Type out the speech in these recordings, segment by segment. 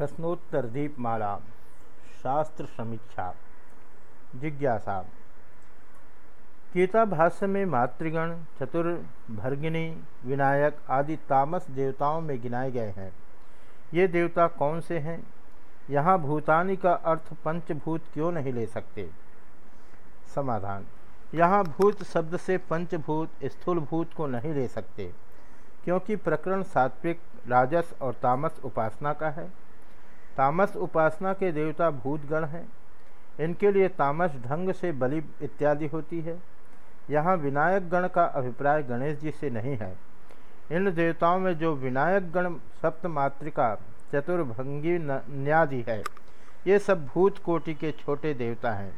प्रश्नोत्तर दीपमाला, शास्त्र समीक्षा, जिज्ञासा। गीता भाष्य में मातृगण चतुर्भर्गिनी विनायक आदि तामस देवताओं में गिनाए गए हैं। ये देवता कौन से हैं? यहाँ भूतानी का अर्थ पंचभूत क्यों नहीं ले सकते? समाधान। यहाँ भूत शब्द से पंचभूत स्थूल भूत को नहीं ले सकते, क्योंकि प्रकरण सात्विक, राजस और तामस उपासना का है। तामस उपासना के देवता भूतगण हैं। इनके लिए तामस ढंग से बलि इत्यादि होती है। यहाँ विनायक गण का अभिप्राय गणेश जी से नहीं है। इन देवताओं में जो विनायक गण सप्तमात्रिका, चतुर्भंगी न्यादि है, ये सब भूत कोटि के छोटे देवता हैं।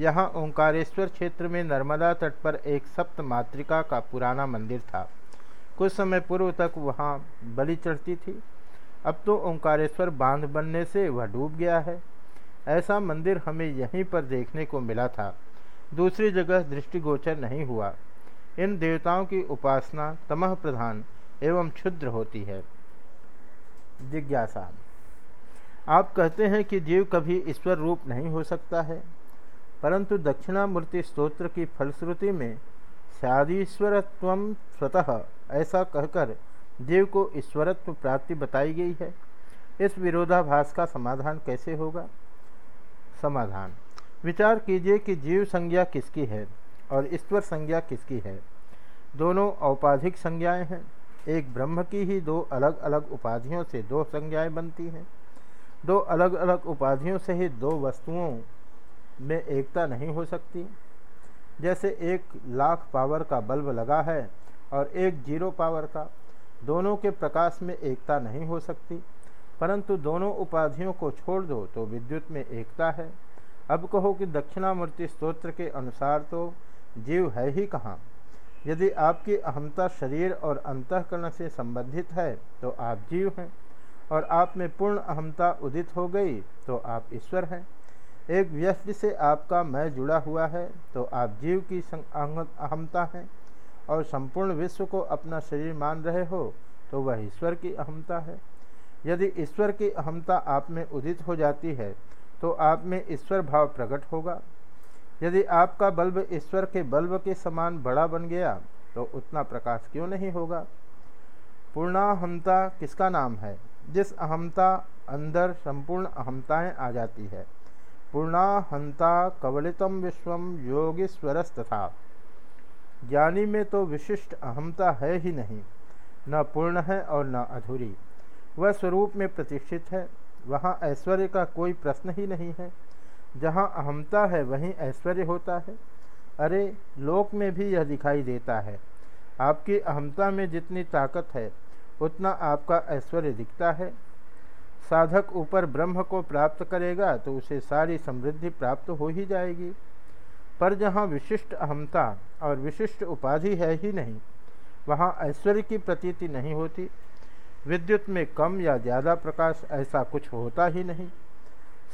यहाँ ओंकारेश्वर क्षेत्र में नर्मदा तट पर एक सप्त मातृका का पुराना मंदिर था। कुछ समय पूर्व तक वहाँ बलि चढ़ती थी। अब तो ओंकारेश्वर बाँध बनने से वह डूब गया है। ऐसा मंदिर हमें यहीं पर देखने को मिला था। दूसरी जगह दृष्टिगोचर नहीं हुआ। इन देवताओं की उपासना तमह प्रधान एवं क्षुद्र होती है। जिज्ञासा। आप कहते हैं कि जीव कभी ईश्वर रूप नहीं हो सकता है, परंतु दक्षिणामूर्ति स्तोत्र की फलश्रुति में स्यादीश्वरत्व स्वतः ऐसा कहकर जीव को ईश्वरत्व प्राप्ति बताई गई है। इस विरोधाभास का समाधान कैसे होगा? समाधान। विचार कीजिए कि जीव संज्ञा किसकी है और ईश्वर संज्ञा किसकी है। दोनों औपाधिक संज्ञाएँ हैं। एक ब्रह्म की ही दो अलग अलग उपाधियों से दो संज्ञाएँ बनती हैं। दो अलग अलग उपाधियों से ही दो वस्तुओं में एकता नहीं हो सकती। जैसे एक लाख पावर का बल्ब लगा है और एक ज़ीरो पावर का। दोनों के प्रकाश में एकता नहीं हो सकती। परंतु दोनों उपाधियों को छोड़ दो तो विद्युत में एकता है। अब कहो कि दक्षिणामूर्ति स्तोत्र के अनुसार तो जीव है ही कहाँ? यदि आपकी अहमता शरीर और अंतकरण से संबंधित है तो आप जीव हैं। और आप में पूर्ण अहमता उदित हो गई तो आप ईश्वर हैं। एक व्यक्ति से आपका मैं जुड़ा हुआ है तो आप जीव की अहमता हैं। और संपूर्ण विश्व को अपना शरीर मान रहे हो तो वह ईश्वर की अहमता है। यदि ईश्वर की अहमता आप में उदित हो जाती है तो आप में ईश्वर भाव प्रकट होगा। यदि आपका बल्ब ईश्वर के बल्ब के समान बड़ा बन गया तो उतना प्रकाश क्यों नहीं होगा? पूर्णाहमता किसका नाम है? जिस अहमता अंदर संपूर्ण अहमताएँ आ जाती है। पूर्णाहंता कवलितम विश्वम योगीश्वरस्तथा। ज्ञानी में तो विशिष्ट अहमता है ही नहीं। न पूर्ण है और न अधूरी। वह स्वरूप में प्रतिष्ठित है। वहाँ ऐश्वर्य का कोई प्रश्न ही नहीं है। जहाँ अहमता है, वहीं ऐश्वर्य होता है। अरे, लोक में भी यह दिखाई देता है। आपकी अहमता में जितनी ताकत है, उतना आपका ऐश्वर्य दिखता है। साधक ऊपर ब्रह्म को प्राप्त करेगा तो उसे सारी समृद्धि प्राप्त हो ही जाएगी। पर जहाँ विशिष्ट अहमता और विशिष्ट उपाधि है ही नहीं, वहाँ ऐश्वर्य की प्रतीति नहीं होती। विद्युत में कम या ज़्यादा प्रकाश ऐसा कुछ होता ही नहीं।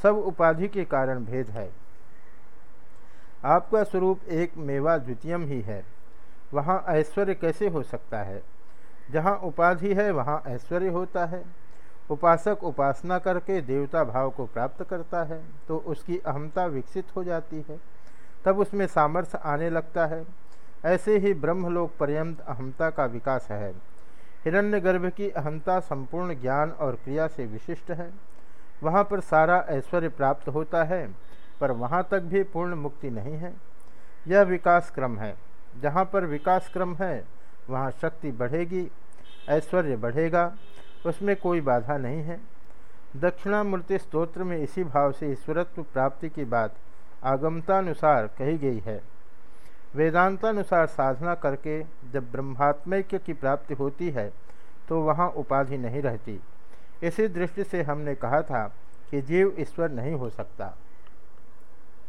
सब उपाधि के कारण भेद है। आपका स्वरूप एक मेवा द्वितीयम ही है। वहाँ ऐश्वर्य कैसे हो सकता है? जहाँ उपाधि है, वहाँ ऐश्वर्य होता है। उपासक उपासना करके देवता भाव को प्राप्त करता है तो उसकी अहमता विकसित हो जाती है। तब उसमें सामर्थ्य आने लगता है। ऐसे ही ब्रह्मलोक पर्यंत अहमता का विकास है। हिरण्यगर्भ की अहमता संपूर्ण ज्ञान और क्रिया से विशिष्ट है। वहाँ पर सारा ऐश्वर्य प्राप्त होता है, पर वहाँ तक भी पूर्ण मुक्ति नहीं है। यह विकास क्रम है। जहाँ पर विकास क्रम है, वहाँ शक्ति बढ़ेगी, ऐश्वर्य बढ़ेगा, उसमें कोई बाधा नहीं है। दक्षिणामूर्ति स्तोत्र में इसी भाव से ईश्वरत्व प्राप्ति की बात आगमतानुसार कही गई है। वेदांतानुसार साधना करके जब ब्रह्मात्मक की प्राप्ति होती है तो वहाँ उपाधि नहीं रहती। इसी दृष्टि से हमने कहा था कि जीव ईश्वर नहीं हो सकता।